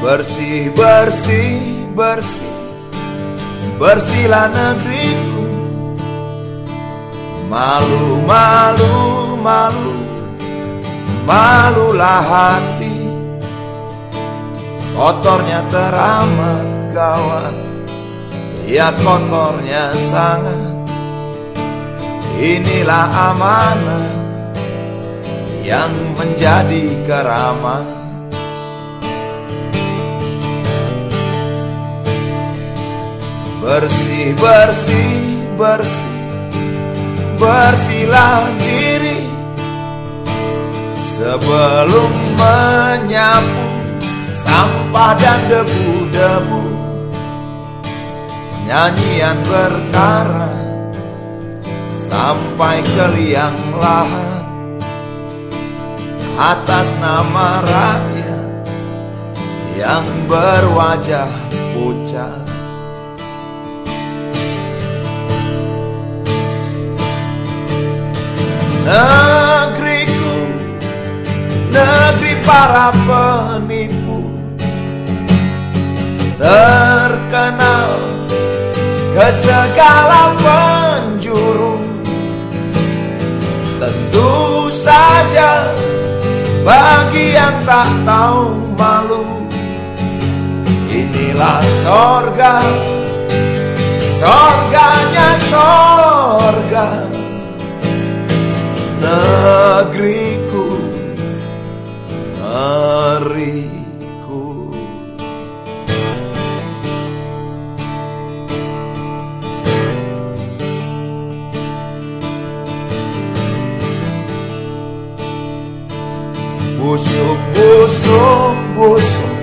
Bersih, bersih, bersih. Bersihlah negeriku. Malu, malu, malu. Malulah hati. Kotornya teramat gawat. Ya kotornya sangat. Inilah amanah Yang menjadi keramat. Bersih, bersih, bersih. Bersihlah diri Sebelum menyapu Sampah dan debu-debu. Nyanyian berkara. Sampai ke liang lahat. Atas nama rakyat Yang berwajah pucat. Negeriku Negeri para segala penjuru. Tentu saja Bagi yang tak tahu malu Inilah sorga. Sorganya sorga. Negeriku negeriku busuk busuk busuk.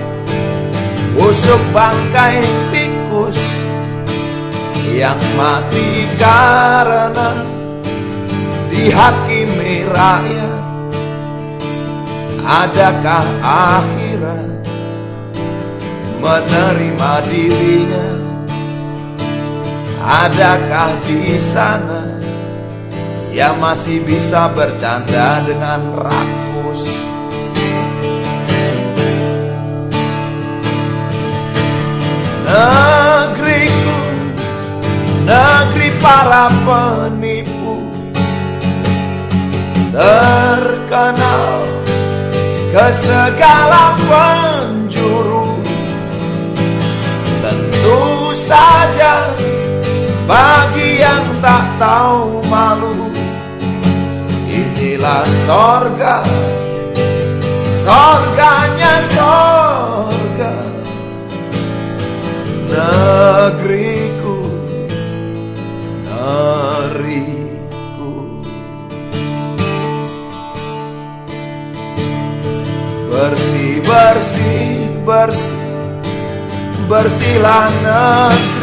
Busuk bangkai tikus yang mati karena dihakimi rakyat Adakah akhirat menerima dirinya? Adakah di sana yang masih bisa bercanda dengan rakus para penipu terkenal ke segala penjuru. Tentu saja bagi yang tak tahu malu Inilah sorga Bersih, bersih, bersih. Bersihlah negeri